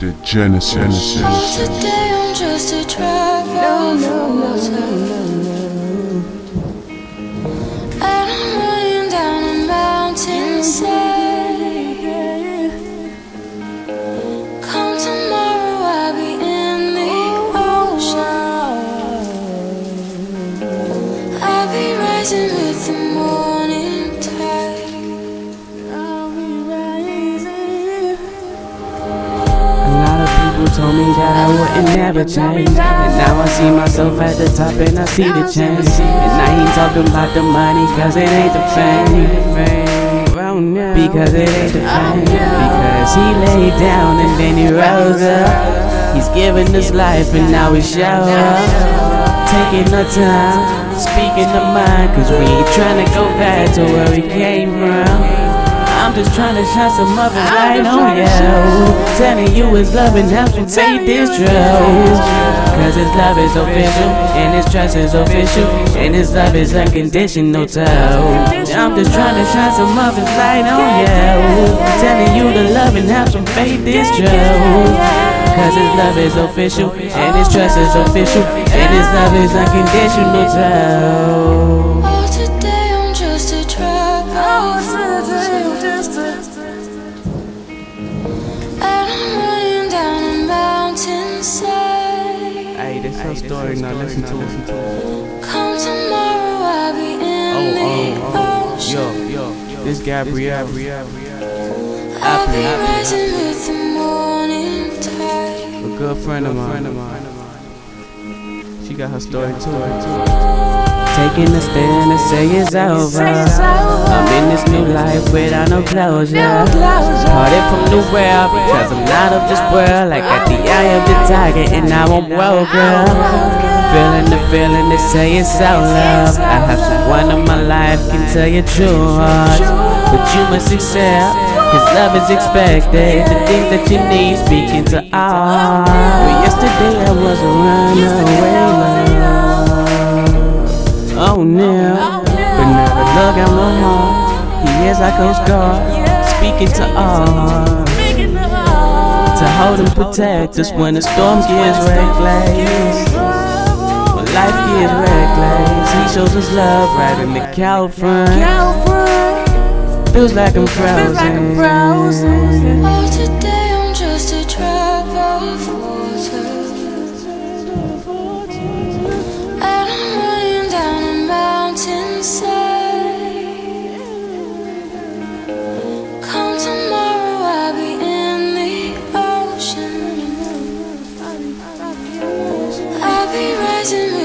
The Genesis. Today I'm just a drop of water. And told me that I wouldn't never change. And now I see myself at the top and I see the change. And I ain't talking about the money, cause it ain't the fame. Because it ain't the fame. Because he laid down and then he rose up. He's given us life and now we show up. Taking our time, speaking the mind, cause we ain't trying to go back to where we came from. I'm just trying to shine some other light on you. Telling you it's love and help you take this drug. Cause his love is official, and his trust is official, and his love is unconditional too. I'm just trying to shine some other light on you. Telling you to love and have some faith is true. Cause his love is official, and his trust is official, and his love is unconditional too. Hey, this her story, now listen to it. Come tomorrow, I'll be in Oh, the oh, oh. ocean. Yo, yo, this Gabrielle. I'll be rising with the morning tide. A good friend of mine. She got her story too. Taking a stand and say it's over. I'm in this new life without no closure. Parted from the world because I'm not of this world. Like at the eye of the tiger and now I'm woken. Feeling the feeling they say it's all love. I have someone in my life can tell you true heart. But you must accept his love is expected. The things that you need speaking to all. But yesterday I was a runaway love. More. He is like Coast Guard, speaking to all. To hold and protect us when the storm gets reckless. When life gets reckless, he shows us love right in the cow front. Feels like I'm frozen. Oh, today rising